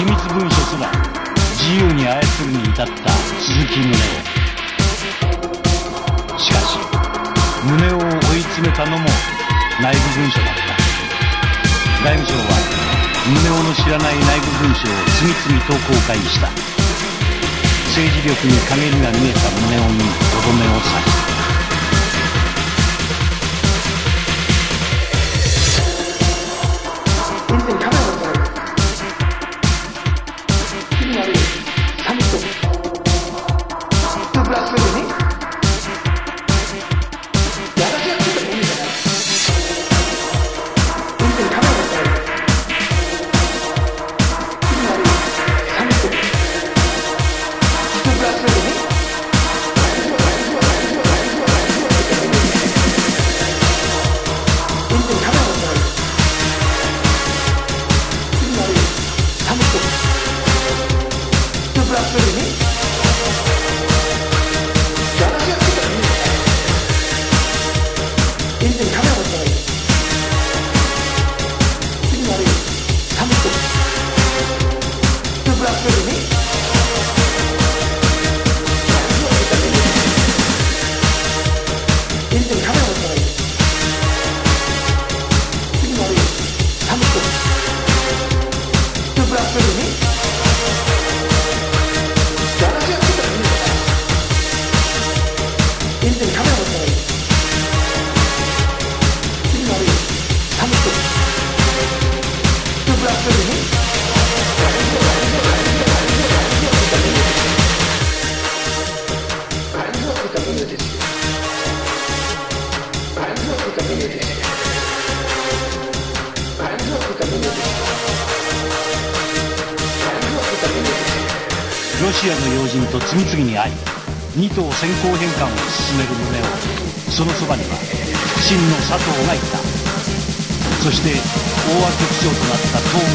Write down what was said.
機密文書すら自由に操るに至った鈴木宗男しかし宗男を追い詰めたのも内部文書だった。外務省は宗男の知らない内部文書を次々と公開した。政治力に陰りが見えた宗男にとどめを2プロシアの要人と次々に会い2頭先行返還を進める胸をそのそばには真の佐藤がいた。そして大和局長となった東